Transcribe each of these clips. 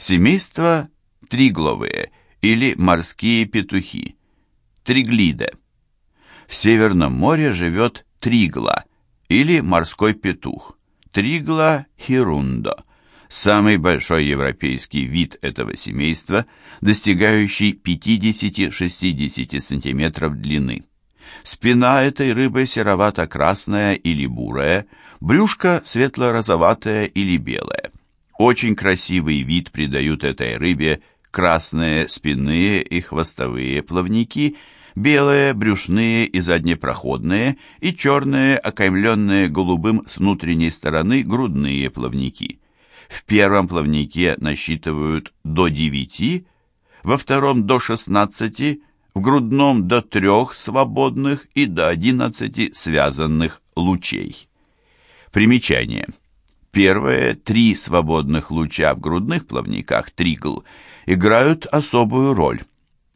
Семейство тригловые или морские петухи. Триглиде. В Северном море живет тригла или морской петух. Тригла хирундо. Самый большой европейский вид этого семейства, достигающий 50-60 см длины. Спина этой рыбы серовато-красная или бурая, брюшко светло-розоватое или белое. Очень красивый вид придают этой рыбе красные спинные и хвостовые плавники, белые брюшные и заднепроходные и черные, окаймленные голубым с внутренней стороны грудные плавники. В первом плавнике насчитывают до 9, во втором до 16, в грудном до 3 свободных и до 11 связанных лучей. Примечание. Первые три свободных луча в грудных плавниках тригл играют особую роль.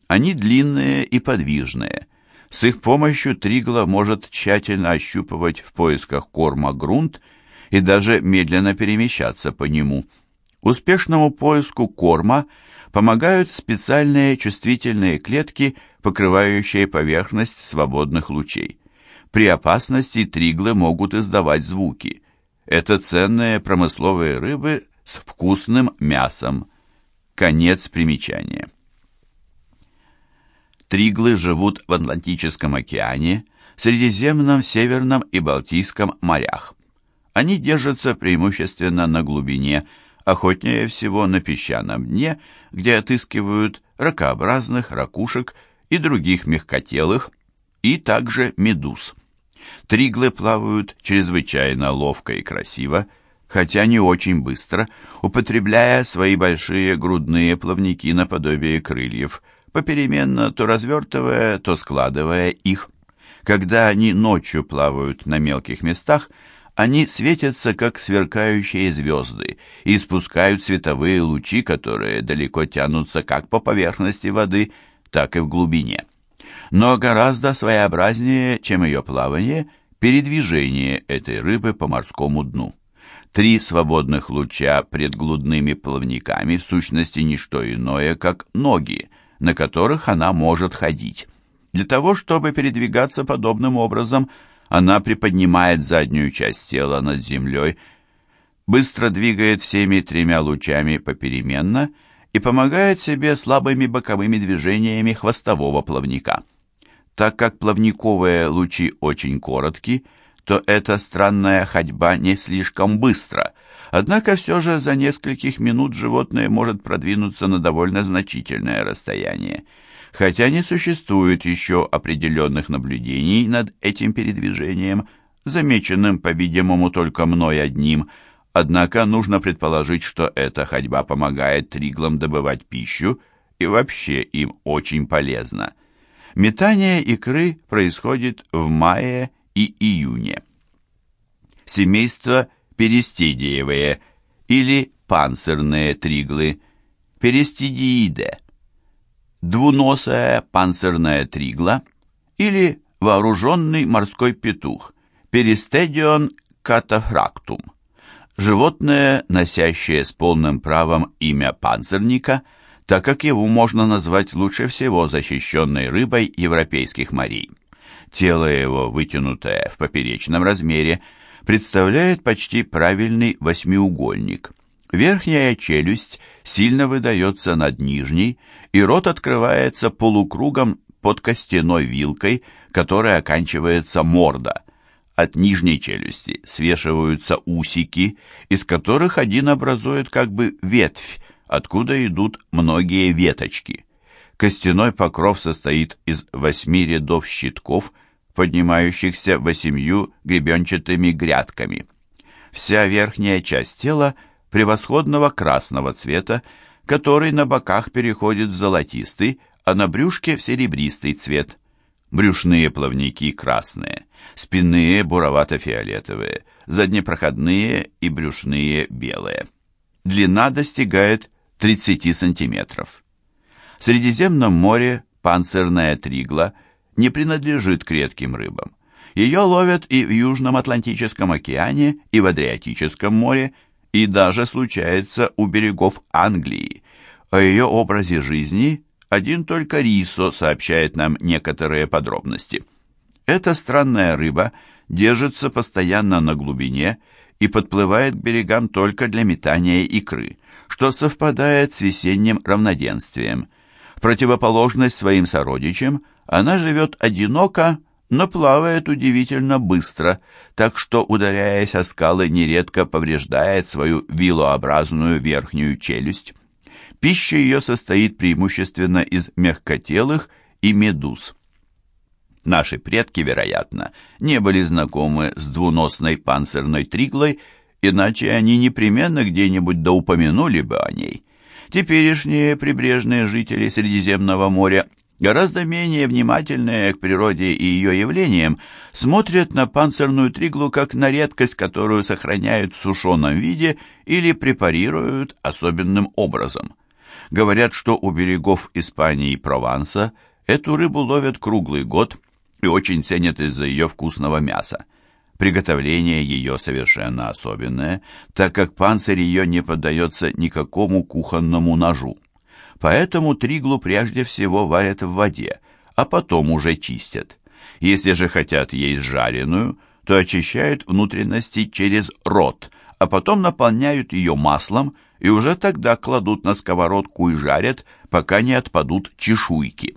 Они длинные и подвижные. С их помощью тригла может тщательно ощупывать в поисках корма грунт и даже медленно перемещаться по нему. Успешному поиску корма помогают специальные чувствительные клетки, покрывающие поверхность свободных лучей. При опасности триглы могут издавать звуки. Это ценные промысловые рыбы с вкусным мясом. Конец примечания. Триглы живут в Атлантическом океане, Средиземном, Северном и Балтийском морях. Они держатся преимущественно на глубине, охотнее всего на песчаном дне, где отыскивают ракообразных, ракушек и других мягкотелых, и также медуз. Триглы плавают чрезвычайно ловко и красиво, хотя не очень быстро, употребляя свои большие грудные плавники наподобие крыльев, попеременно то развертывая, то складывая их. Когда они ночью плавают на мелких местах, они светятся, как сверкающие звезды, и испускают световые лучи, которые далеко тянутся как по поверхности воды, так и в глубине. Но гораздо своеобразнее, чем ее плавание, передвижение этой рыбы по морскому дну. Три свободных луча пред глудными плавниками в сущности не что иное, как ноги, на которых она может ходить. Для того, чтобы передвигаться подобным образом – она приподнимает заднюю часть тела над землей, быстро двигает всеми тремя лучами попеременно и помогает себе слабыми боковыми движениями хвостового плавника. Так как плавниковые лучи очень коротки, то эта странная ходьба не слишком быстро, однако все же за нескольких минут животное может продвинуться на довольно значительное расстояние. Хотя не существует еще определенных наблюдений над этим передвижением, замеченным, по-видимому, только мной одним, однако нужно предположить, что эта ходьба помогает триглам добывать пищу и вообще им очень полезна. Метание икры происходит в мае и июне. Семейство перистидиевые или панцирные триглы, перистидииде – двуносая панцирная тригла или вооруженный морской петух Перистедион катафрактум. Животное, носящее с полным правом имя панцирника, так как его можно назвать лучше всего защищенной рыбой европейских морей. Тело его, вытянутое в поперечном размере, представляет почти правильный восьмиугольник. Верхняя челюсть сильно выдается над нижней, и рот открывается полукругом под костяной вилкой, которая оканчивается морда. От нижней челюсти свешиваются усики, из которых один образует как бы ветвь, откуда идут многие веточки. Костяной покров состоит из восьми рядов щитков, поднимающихся восемью гребенчатыми грядками. Вся верхняя часть тела превосходного красного цвета который на боках переходит в золотистый, а на брюшке в серебристый цвет. Брюшные плавники красные, спинные буровато-фиолетовые, заднепроходные и брюшные белые. Длина достигает 30 сантиметров. В Средиземном море панцирная тригла не принадлежит к редким рыбам. Ее ловят и в Южном Атлантическом океане, и в Адриатическом море, и даже случается у берегов Англии. О ее образе жизни один только Рисо сообщает нам некоторые подробности. Эта странная рыба держится постоянно на глубине и подплывает к берегам только для метания икры, что совпадает с весенним равноденствием. В противоположность своим сородичам она живет одиноко, но плавает удивительно быстро, так что, ударяясь о скалы, нередко повреждает свою вилообразную верхнюю челюсть. Пища ее состоит преимущественно из мягкотелых и медуз. Наши предки, вероятно, не были знакомы с двуносной панцирной триглой, иначе они непременно где-нибудь да упомянули бы о ней. Теперешние прибрежные жители Средиземного моря гораздо менее внимательные к природе и ее явлениям, смотрят на панцирную триглу как на редкость, которую сохраняют в сушеном виде или препарируют особенным образом. Говорят, что у берегов Испании и Прованса эту рыбу ловят круглый год и очень ценят из-за ее вкусного мяса. Приготовление ее совершенно особенное, так как панцирь ее не поддается никакому кухонному ножу. Поэтому триглу прежде всего варят в воде, а потом уже чистят. Если же хотят есть жареную, то очищают внутренности через рот, а потом наполняют ее маслом и уже тогда кладут на сковородку и жарят, пока не отпадут чешуйки.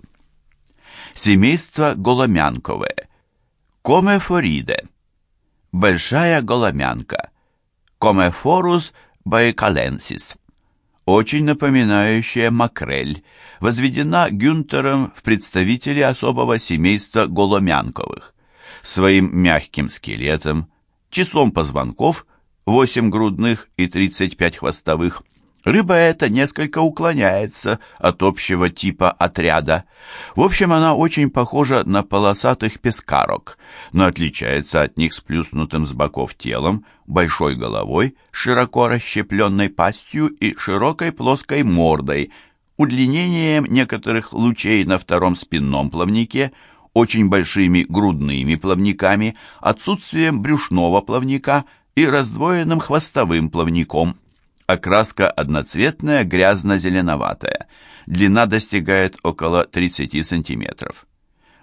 Семейство голомянковое. Комефориде. Большая голомянка. Комефорус байкаленсис очень напоминающая макрель, возведена Гюнтером в представители особого семейства голомянковых. Своим мягким скелетом, числом позвонков, 8 грудных и 35 хвостовых, Рыба эта несколько уклоняется от общего типа отряда. В общем, она очень похожа на полосатых пескарок, но отличается от них сплюснутым с боков телом, большой головой, широко расщепленной пастью и широкой плоской мордой, удлинением некоторых лучей на втором спинном плавнике, очень большими грудными плавниками, отсутствием брюшного плавника и раздвоенным хвостовым плавником. Окраска одноцветная, грязно-зеленоватая. Длина достигает около 30 сантиметров.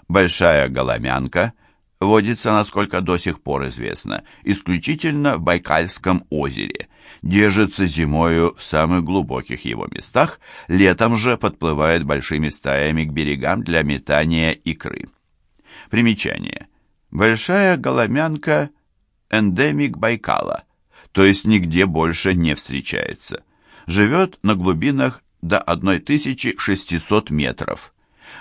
Большая голомянка водится, насколько до сих пор известно, исключительно в Байкальском озере. Держится зимою в самых глубоких его местах, летом же подплывает большими стаями к берегам для метания икры. Примечание. Большая голомянка – эндемик Байкала – то есть нигде больше не встречается. Живет на глубинах до 1600 метров.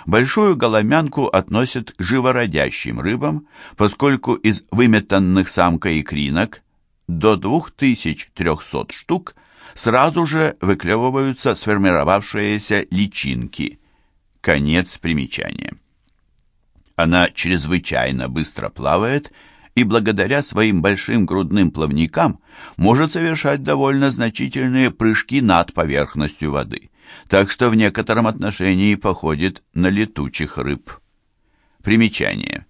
Большую голомянку относят к живородящим рыбам, поскольку из выметанных самкой икринок до 2300 штук сразу же выклевываются сформировавшиеся личинки. Конец примечания. Она чрезвычайно быстро плавает и благодаря своим большим грудным плавникам может совершать довольно значительные прыжки над поверхностью воды, так что в некотором отношении походит на летучих рыб. Примечание.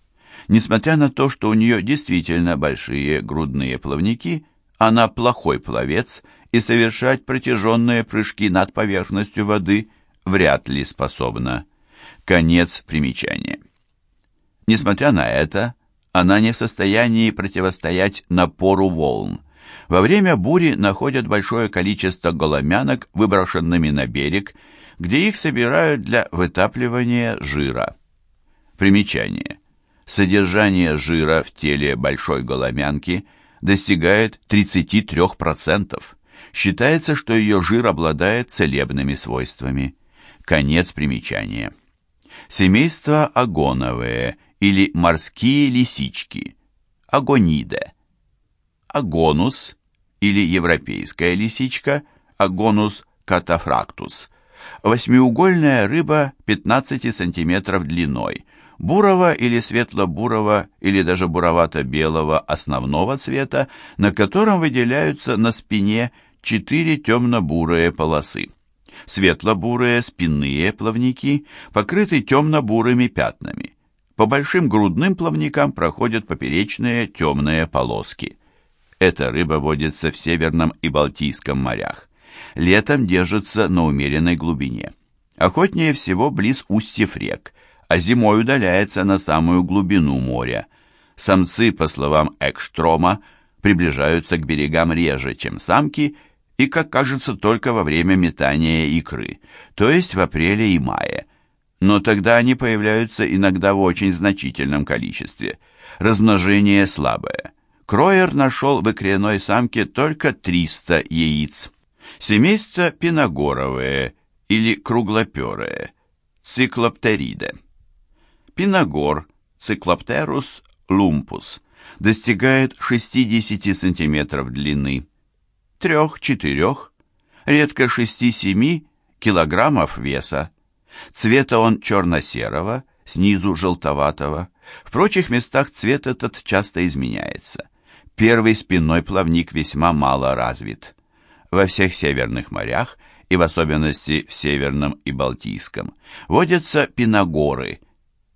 Несмотря на то, что у нее действительно большие грудные плавники, она плохой пловец и совершать протяженные прыжки над поверхностью воды вряд ли способна. Конец примечания. Несмотря на это, она не в состоянии противостоять напору волн. Во время бури находят большое количество голомянок, выброшенными на берег, где их собирают для вытапливания жира. Примечание. Содержание жира в теле большой голомянки достигает 33%. Считается, что ее жир обладает целебными свойствами. Конец примечания. Семейство агоновые или морские лисички, агониде. Агонус или европейская лисичка, агонус катафрактус. Восьмиугольная рыба 15 см длиной, бурого или светло-бурого или даже буровато-белого основного цвета, на котором выделяются на спине четыре темно-бурые полосы. Светло-бурые спинные плавники покрыты темно-бурыми пятнами. По большим грудным плавникам проходят поперечные темные полоски. Эта рыба водится в Северном и Балтийском морях. Летом держится на умеренной глубине. Охотнее всего близ устьев рек, а зимой удаляется на самую глубину моря. Самцы, по словам Экштрома, приближаются к берегам реже, чем самки, и, как кажется, только во время метания икры, то есть в апреле и мае. Но тогда они появляются иногда в очень значительном количестве. Размножение слабое. Кроер нашел в икряной самке только 300 яиц. Семейство пиногоровые или круглоперые, циклоптериды. Пиногор, циклоптерус лумпус, достигает 60 см длины, 3-4, редко 6-7 килограммов веса. Цвета он черно-серого, снизу желтоватого. В прочих местах цвет этот часто изменяется. Первый спинной плавник весьма мало развит. Во всех северных морях, и в особенности в Северном и Балтийском, водятся пиногоры,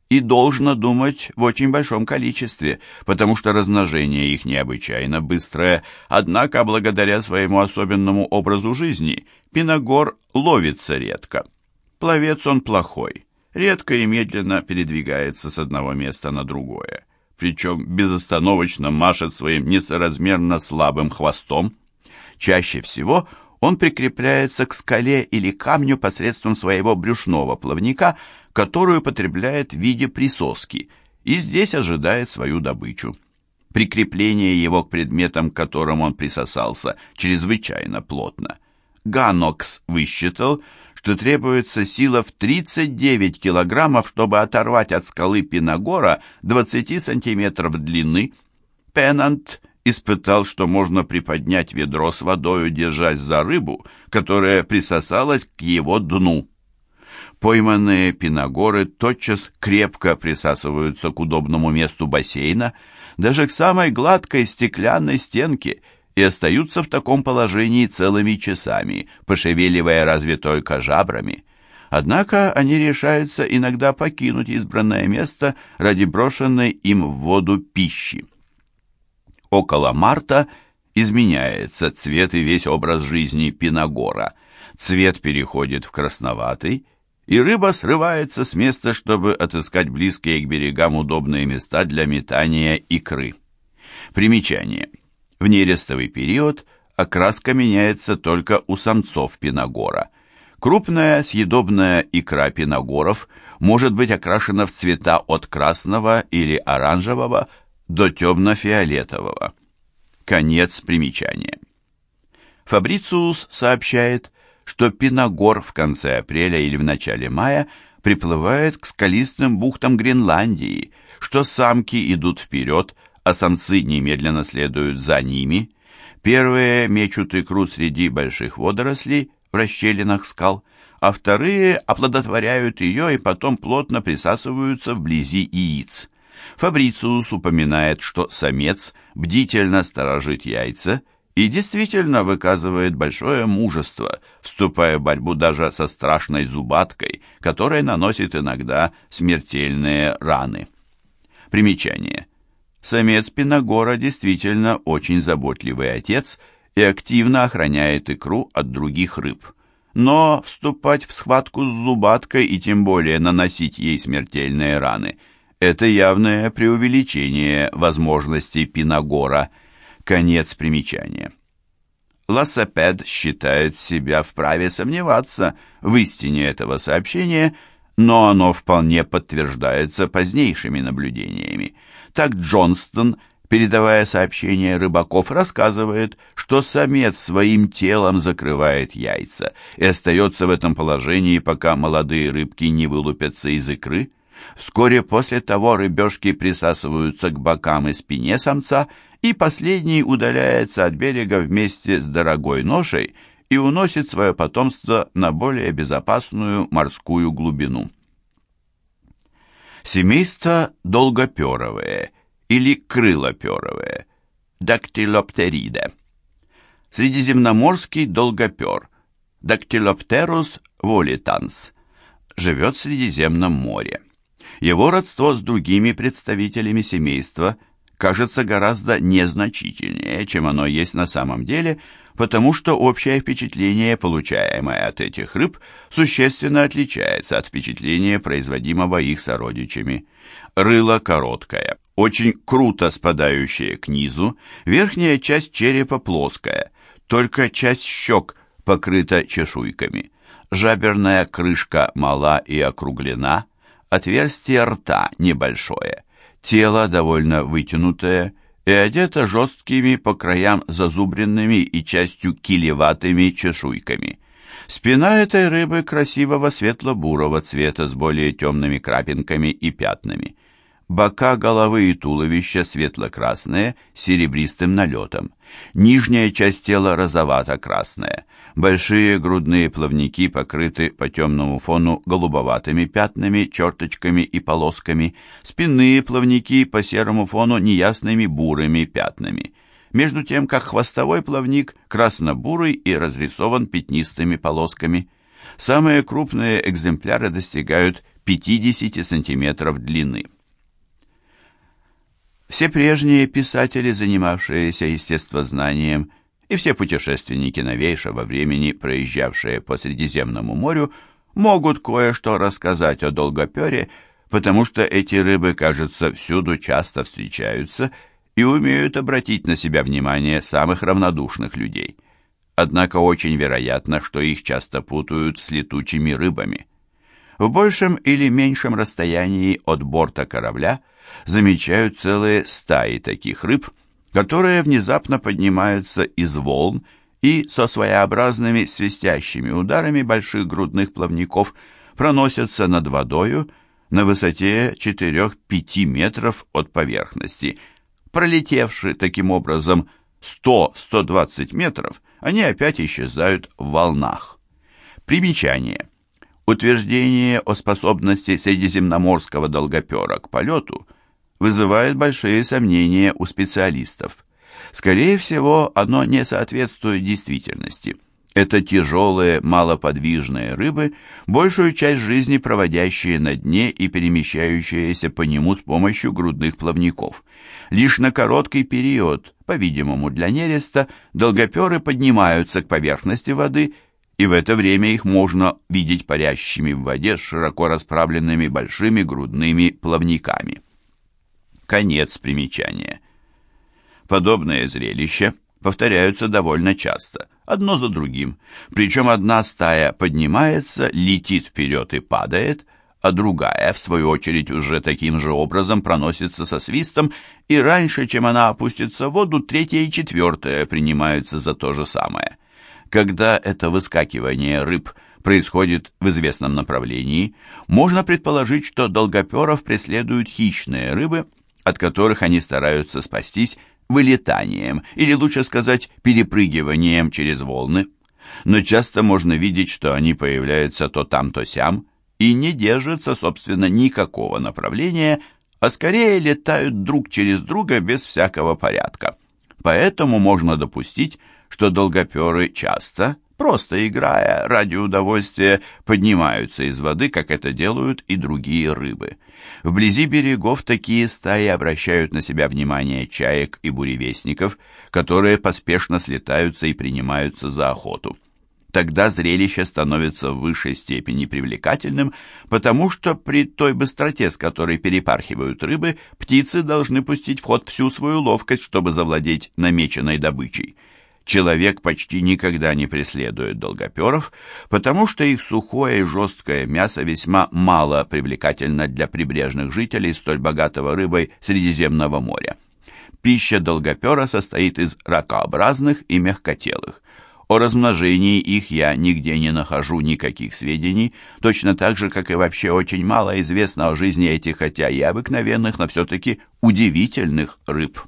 и должно думать в очень большом количестве, потому что размножение их необычайно быстрое, однако благодаря своему особенному образу жизни пиногор ловится редко. Пловец он плохой, редко и медленно передвигается с одного места на другое, причем безостановочно машет своим несоразмерно слабым хвостом. Чаще всего он прикрепляется к скале или камню посредством своего брюшного плавника – которую потребляет в виде присоски, и здесь ожидает свою добычу. Прикрепление его к предметам, к которым он присосался, чрезвычайно плотно. Ганокс высчитал, что требуется сила в 39 килограммов, чтобы оторвать от скалы Пинагора 20 сантиметров длины. Пеннант испытал, что можно приподнять ведро с водой, держась за рыбу, которая присосалась к его дну. Пойманные пиногоры тотчас крепко присасываются к удобному месту бассейна, даже к самой гладкой стеклянной стенке, и остаются в таком положении целыми часами, пошевеливая разве только жабрами. Однако они решаются иногда покинуть избранное место ради брошенной им в воду пищи. Около марта изменяется цвет и весь образ жизни пиногора. Цвет переходит в красноватый, и рыба срывается с места, чтобы отыскать близкие к берегам удобные места для метания икры. Примечание. В нерестовый период окраска меняется только у самцов пиногора. Крупная съедобная икра пиногоров может быть окрашена в цвета от красного или оранжевого до темно-фиолетового. Конец примечания. Фабрициус сообщает, что Пиногор в конце апреля или в начале мая приплывает к скалистым бухтам Гренландии, что самки идут вперед, а самцы немедленно следуют за ними. Первые мечут икру среди больших водорослей в расщелинах скал, а вторые оплодотворяют ее и потом плотно присасываются вблизи яиц. Фабрициус упоминает, что самец бдительно сторожит яйца и действительно выказывает большое мужество, вступая в борьбу даже со страшной зубаткой, которая наносит иногда смертельные раны. Примечание. Самец Пинагора действительно очень заботливый отец и активно охраняет икру от других рыб. Но вступать в схватку с зубаткой и тем более наносить ей смертельные раны – это явное преувеличение возможностей Пинагора – Конец примечания. Лассапед считает себя вправе сомневаться в истине этого сообщения, но оно вполне подтверждается позднейшими наблюдениями. Так Джонстон, передавая сообщение рыбаков, рассказывает, что самец своим телом закрывает яйца и остается в этом положении, пока молодые рыбки не вылупятся из икры. Вскоре после того рыбешки присасываются к бокам и спине самца – и последний удаляется от берега вместе с дорогой ношей и уносит свое потомство на более безопасную морскую глубину. Семейство долгоперовые или крылоперовые, дактилоптериды. Средиземноморский долгопер, дактилоптерус волитанс, живет в Средиземном море. Его родство с другими представителями семейства – кажется гораздо незначительнее, чем оно есть на самом деле, потому что общее впечатление, получаемое от этих рыб, существенно отличается от впечатления, производимого их сородичами. Рыло короткое, очень круто спадающее к низу, верхняя часть черепа плоская, только часть щек покрыта чешуйками. Жаберная крышка мала и округлена, отверстие рта небольшое, тело довольно вытянутое и одето жесткими по краям зазубренными и частью килеватыми чешуйками. Спина этой рыбы красивого светло-бурого цвета с более темными крапинками и пятнами. Бока головы и туловища светло-красные с серебристым налетом. Нижняя часть тела розовато-красная. Большие грудные плавники покрыты по темному фону голубоватыми пятнами, черточками и полосками. Спинные плавники по серому фону неясными бурыми пятнами. Между тем, как хвостовой плавник красно-бурый и разрисован пятнистыми полосками. Самые крупные экземпляры достигают 50 сантиметров длины. Все прежние писатели, занимавшиеся естествознанием, и все путешественники новейшего времени, проезжавшие по Средиземному морю, могут кое-что рассказать о долгопере, потому что эти рыбы, кажется, всюду часто встречаются и умеют обратить на себя внимание самых равнодушных людей. Однако очень вероятно, что их часто путают с летучими рыбами. В большем или меньшем расстоянии от борта корабля – замечают целые стаи таких рыб, которые внезапно поднимаются из волн и со своеобразными свистящими ударами больших грудных плавников проносятся над водою на высоте 4-5 метров от поверхности. Пролетевши таким образом 100-120 метров, они опять исчезают в волнах. Примечание. Утверждение о способности средиземноморского долгопера к полету – вызывает большие сомнения у специалистов. Скорее всего, оно не соответствует действительности. Это тяжелые, малоподвижные рыбы, большую часть жизни проводящие на дне и перемещающиеся по нему с помощью грудных плавников. Лишь на короткий период, по-видимому для нереста, долгоперы поднимаются к поверхности воды, и в это время их можно видеть парящими в воде с широко расправленными большими грудными плавниками. Конец примечания. Подобные зрелища повторяются довольно часто, одно за другим. Причем одна стая поднимается, летит вперед и падает, а другая, в свою очередь, уже таким же образом проносится со свистом, и раньше, чем она опустится в воду, третья и четвертая принимаются за то же самое. Когда это выскакивание рыб происходит в известном направлении, можно предположить, что долгоперов преследуют хищные рыбы – от которых они стараются спастись вылетанием, или лучше сказать, перепрыгиванием через волны. Но часто можно видеть, что они появляются то там, то сям, и не держатся, собственно, никакого направления, а скорее летают друг через друга без всякого порядка. Поэтому можно допустить, что долгоперы часто, просто играя ради удовольствия, поднимаются из воды, как это делают и другие рыбы. Вблизи берегов такие стаи обращают на себя внимание чаек и буревестников, которые поспешно слетаются и принимаются за охоту. Тогда зрелище становится в высшей степени привлекательным, потому что при той быстроте, с которой перепархивают рыбы, птицы должны пустить в ход всю свою ловкость, чтобы завладеть намеченной добычей. Человек почти никогда не преследует долгоперов, потому что их сухое и жесткое мясо весьма мало привлекательно для прибрежных жителей столь богатого рыбой Средиземного моря. Пища долгопера состоит из ракообразных и мягкотелых. О размножении их я нигде не нахожу никаких сведений, точно так же, как и вообще очень мало известно о жизни этих, хотя и обыкновенных, но все-таки удивительных рыб.